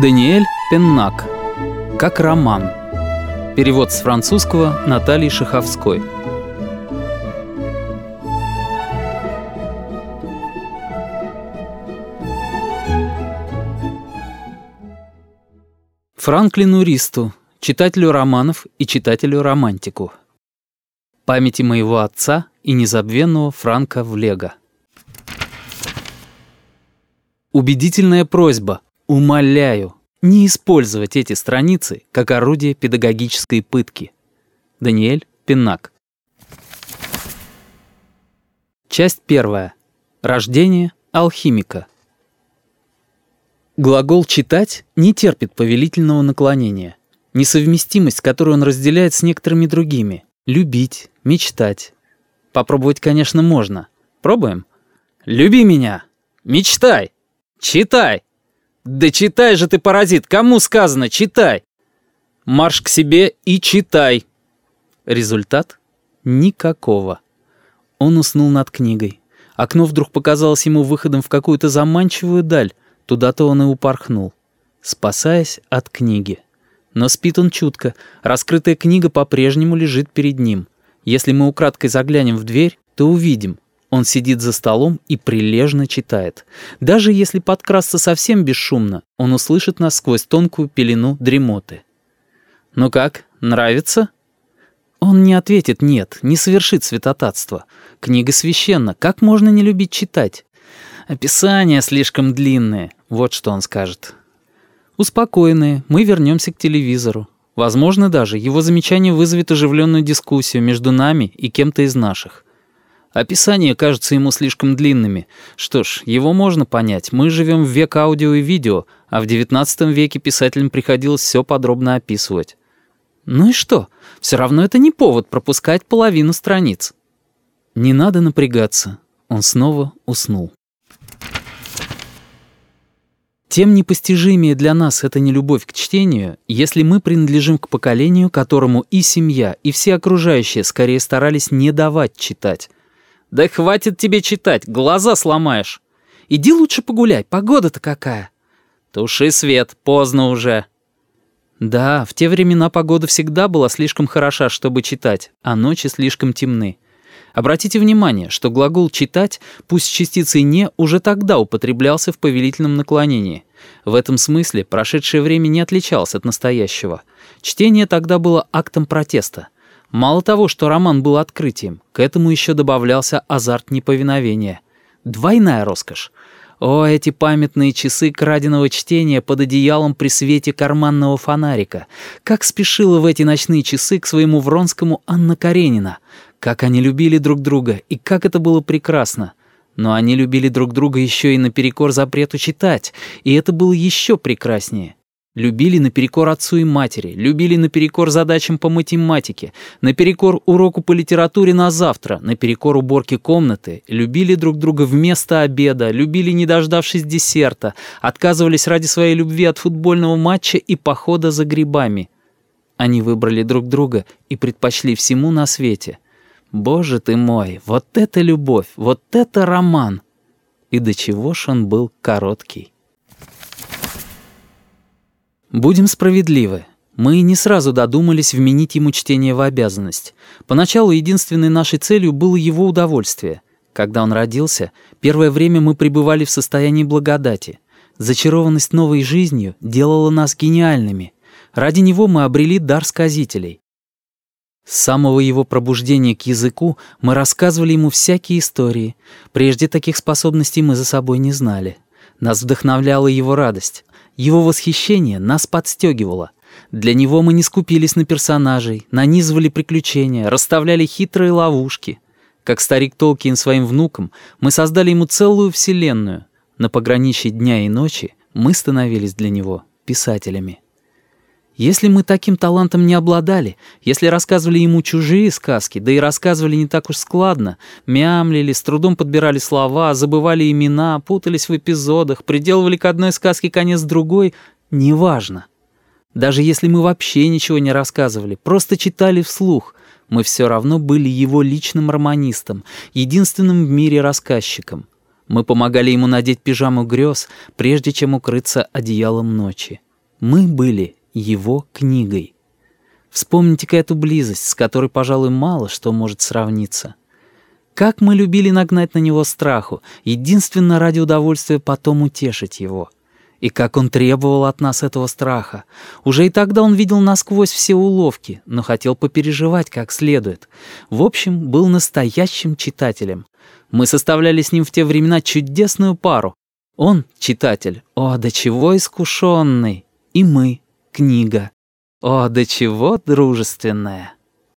Даниэль Пеннак. Как роман. Перевод с французского Натальи Шаховской. Франклину Ристу, читателю романов и читателю-романтику. Памяти моего отца и незабвенного Франка Влега. Убедительная просьба, умоляю, не использовать эти страницы как орудие педагогической пытки. Даниэль Пиннак. Часть первая. Рождение алхимика. Глагол «читать» не терпит повелительного наклонения. Несовместимость, которую он разделяет с некоторыми другими. Любить, мечтать. Попробовать, конечно, можно. Пробуем? «Люби меня! Мечтай!» «Читай!» «Да читай же ты, паразит! Кому сказано, читай!» «Марш к себе и читай!» Результат? Никакого. Он уснул над книгой. Окно вдруг показалось ему выходом в какую-то заманчивую даль. Туда-то он и упорхнул, спасаясь от книги. Но спит он чутко. Раскрытая книга по-прежнему лежит перед ним. Если мы украдкой заглянем в дверь, то увидим — он сидит за столом и прилежно читает. Даже если подкрасться совсем бесшумно, он услышит нас сквозь тонкую пелену дремоты. «Ну как, нравится?» Он не ответит «нет», не совершит святотатство. Книга священна, как можно не любить читать? Описания слишком длинные, вот что он скажет. Успокоенные, мы вернемся к телевизору. Возможно, даже его замечание вызовет оживленную дискуссию между нами и кем-то из наших. Описания кажутся ему слишком длинными. Что ж, его можно понять. Мы живем в век аудио и видео, а в XIX веке писателям приходилось все подробно описывать. Ну и что? Все равно это не повод пропускать половину страниц. Не надо напрягаться. Он снова уснул. Тем непостижимее для нас эта нелюбовь к чтению, если мы принадлежим к поколению, которому и семья, и все окружающие скорее старались не давать читать. «Да хватит тебе читать, глаза сломаешь. Иди лучше погуляй, погода-то какая». «Туши свет, поздно уже». Да, в те времена погода всегда была слишком хороша, чтобы читать, а ночи слишком темны. Обратите внимание, что глагол «читать», пусть с частицей «не», уже тогда употреблялся в повелительном наклонении. В этом смысле прошедшее время не отличалось от настоящего. Чтение тогда было актом протеста — Мало того, что роман был открытием, к этому еще добавлялся азарт неповиновения. Двойная роскошь. О, эти памятные часы краденого чтения под одеялом при свете карманного фонарика. Как спешила в эти ночные часы к своему Вронскому Анна Каренина. Как они любили друг друга, и как это было прекрасно. Но они любили друг друга еще и наперекор запрету читать, и это было еще прекраснее. Любили наперекор отцу и матери, любили наперекор задачам по математике, наперекор уроку по литературе на завтра, наперекор уборке комнаты, любили друг друга вместо обеда, любили не дождавшись десерта, отказывались ради своей любви от футбольного матча и похода за грибами. Они выбрали друг друга и предпочли всему на свете. Боже ты мой, вот это любовь, вот это роман! И до чего ж он был короткий. Будем справедливы. Мы не сразу додумались вменить ему чтение в обязанность. Поначалу единственной нашей целью было его удовольствие. Когда он родился, первое время мы пребывали в состоянии благодати. Зачарованность новой жизнью делала нас гениальными. Ради него мы обрели дар сказителей. С самого его пробуждения к языку мы рассказывали ему всякие истории. Прежде таких способностей мы за собой не знали. Нас вдохновляла его радость. Его восхищение нас подстегивало. Для него мы не скупились на персонажей, нанизывали приключения, расставляли хитрые ловушки. Как старик Толкин своим внукам, мы создали ему целую вселенную. На пограничье дня и ночи мы становились для него писателями. Если мы таким талантом не обладали, если рассказывали ему чужие сказки, да и рассказывали не так уж складно, мямлили, с трудом подбирали слова, забывали имена, путались в эпизодах, приделывали к одной сказке конец другой, неважно. Даже если мы вообще ничего не рассказывали, просто читали вслух, мы все равно были его личным романистом, единственным в мире рассказчиком. Мы помогали ему надеть пижаму грез, прежде чем укрыться одеялом ночи. Мы были его книгой. Вспомните-ка эту близость, с которой, пожалуй, мало что может сравниться. Как мы любили нагнать на него страху, единственно ради удовольствия потом утешить его. И как он требовал от нас этого страха. Уже и тогда он видел насквозь все уловки, но хотел попереживать как следует. В общем, был настоящим читателем. Мы составляли с ним в те времена чудесную пару. Он — читатель, о, до чего искушенный, и мы — книга. О, до чего дружественная.